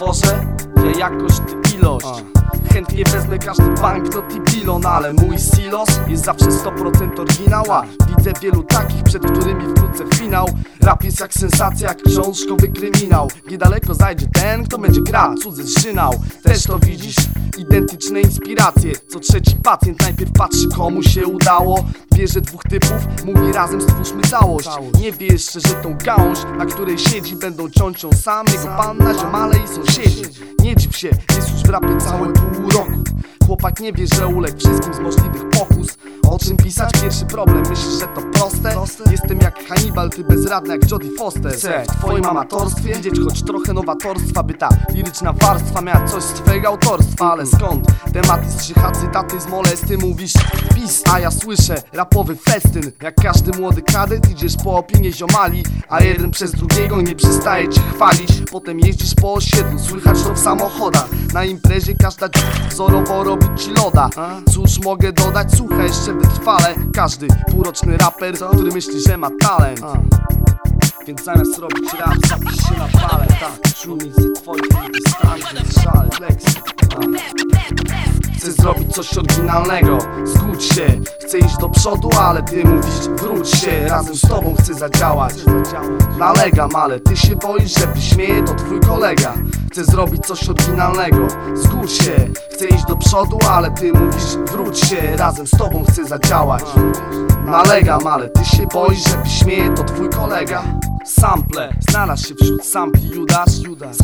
tworzę? Ja jakość, ty ilość Chętnie wezmę każdy banknot i bilon Ale mój silos jest zawsze 100% oryginała Widzę wielu takich, przed którymi wkrótce finał Rap jest jak sensacja, jak książkowy kryminał Niedaleko zajdzie ten, kto będzie grał, cudzy zżynał Też to widzisz? Identyczne inspiracje. Co trzeci pacjent najpierw patrzy komu się udało. Bierze dwóch typów, mówi razem stwórzmy całość. Nie wie jeszcze, że tą gałąź, na której siedzi Będą ciąć ją sam, jego panna, ziomale i sąsiedzi. Nie dziw się, jest już w rapie całe pół roku Chłopak nie wie, że uległ wszystkim z możliwych pokus. O czym pisać? Pierwszy problem, myślisz, że to proste? Jestem jak Hannibal, ty bezradny jak Jodie Foster. Chcę w twoim amatorstwie widzieć choć trochę nowatorstwa By ta liryczna warstwa miała coś z twojego autorstwa. Ale skąd? Tematy strzycha, cytaty z molesty Mówisz? Pis, a ja słyszę rapowy festyn. Jak każdy młody kadet idziesz po opinię ziomali A jeden przez drugiego nie przestaje cię chwalić. Potem jeździsz po osiedlu, słychać to w samochodach. Na imprezie każda wzorowo robi ci loda. Cóż mogę dodać? Słuchaj jeszcze wytrwale. Każdy półroczny raper, który myśli, że ma talent. Więc zamiast robić rap, zapisz się na palę. Tak, szumi ze twoich dystantów, szale, flexy Chcę zrobić coś oryginalnego, zgódź się Chcę iść do przodu, ale ty mówisz wróć się. Razem z tobą chcę zadziałać. Nalegam, ale ty się boisz, że wyśmieje to twój kolega. Chcę zrobić coś oryginalnego, zgódź się Chcę iść do przodu, ale ty mówisz wróć się. Razem z tobą chcę zadziałać. Nalegam, ale ty się boisz, że wyśmieje to twój kolega. Sample, znalazł się wśród sampli. Judasz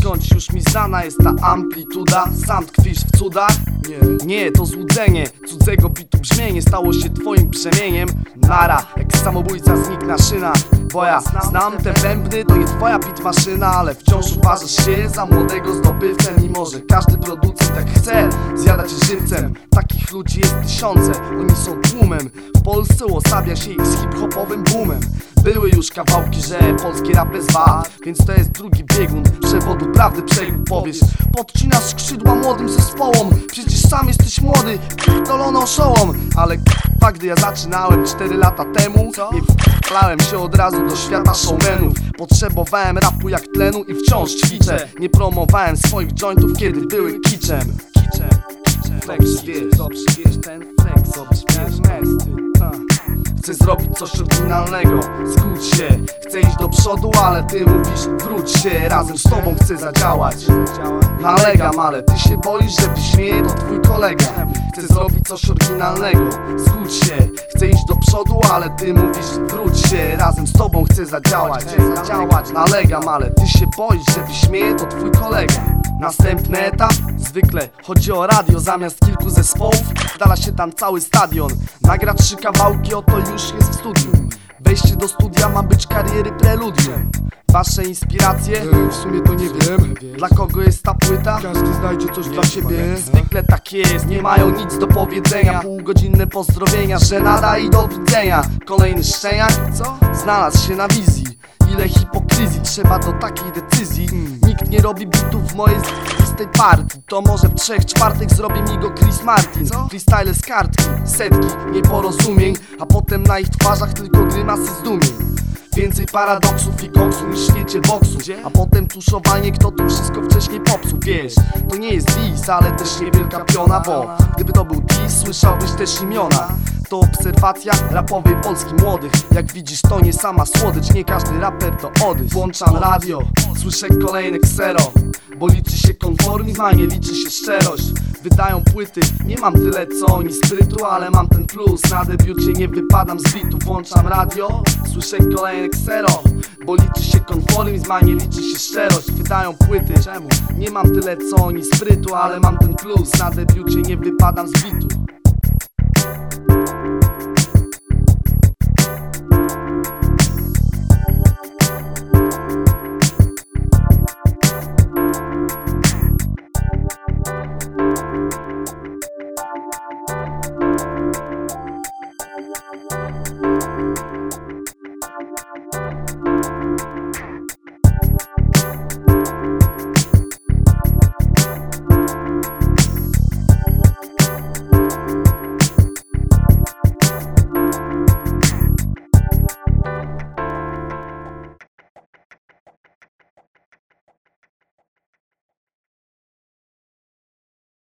Skądś już mi znana jest ta amplituda. Sam tkwisz w cudach? Nie, to złudzenie. Cudzego bitu brzmienie stało się twoim brzemieniem. Nara, jak samobójca znikna szyna Bo ja znam te bębny, to nie twoja bit maszyna Ale wciąż uważasz się za młodego zdobywcę. Mimo, że każdy producent tak chce zjadać żywcem Takich ludzi jest tysiące, oni są tłumem. W Polsce uosabia się ich z hip-hopowym boomem. Były już kawałki, że polski rap bez wad Więc to jest drugi biegun przewodu prawdy przejść powiesz. Podcinasz skrzydła młodym zespołom Przecież sam jesteś młody, doloną szołom Ale k***a, gdy ja zaczynałem 4 lata temu Nie wplałem się od razu do świata showmenów. Potrzebowałem rapu jak tlenu i wciąż ćwiczę. Nie promowałem swoich jointów, kiedy były kiczem. Kiczem, kiczem. Flex, wiesz, dobrze wiesz ten flex, dobrze wiesz, mesty, Chcę zrobić coś oryginalnego, zgódź się. Chcę iść do przodu, ale ty mówisz wróć się. Razem z tobą chcę zadziałać. Nalegam, ale ty się boisz, że wyśmieje to twój kolega. Chcę zrobić coś oryginalnego, zgódź się. Chcę iść do przodu, ale ty mówisz wróć się. Razem z tobą chcę zadziałać, Nalegam, ale ty się boisz, że wyśmieje to twój kolega Następny etap, zwykle chodzi o radio Zamiast kilku zespołów, dala się tam cały stadion. Nagra trzy kawałki, oto już jest w studiu Wejście do studia ma być kariery preludium. Wasze inspiracje? E, w sumie to nie wiem. Dla kogo jest ta płyta? Każdy znajdzie coś dla siebie. Zwykle tak jest, nie mają nic do powiedzenia. Półgodzinne pozdrowienia, że nada i do widzenia. Kolejny szczeniak, co? Znalazł się na wizji Ile hipokryzji. Trzeba do takiej decyzji. Nikt nie robi bitów w mojej z partii. To może w trzech czwartych zrobi mi go Chris Martin. Freestyle z kartki, setki nieporozumień A potem na ich twarzach tylko grymasy zdumień. Więcej paradoksów i koksu niż w świecie boksu. A potem tuszowanie, kto tu wszystko wcześniej popsuł. Wiesz, to nie jest dis, ale też niewielka piona Bo gdyby to był dis, słyszałbyś też imiona to obserwacja rapowej Polski młodych. Jak widzisz to nie sama słodycz, nie każdy raper to odys. Włączam radio, słyszę kolejne ksero. Bo liczy się konformizm, a nie liczy się szczerość. Wydają płyty, nie mam tyle co oni sprytu Ale mam ten plus, na debiucie nie wypadam z bitu Włączam radio, słyszę kolejne ksero. Bo liczy się konformizm, a nie liczy się szczerość. Wydają płyty, czemu? Nie mam tyle co oni sprytu Ale mam ten plus, na debiucie nie wypadam z bitu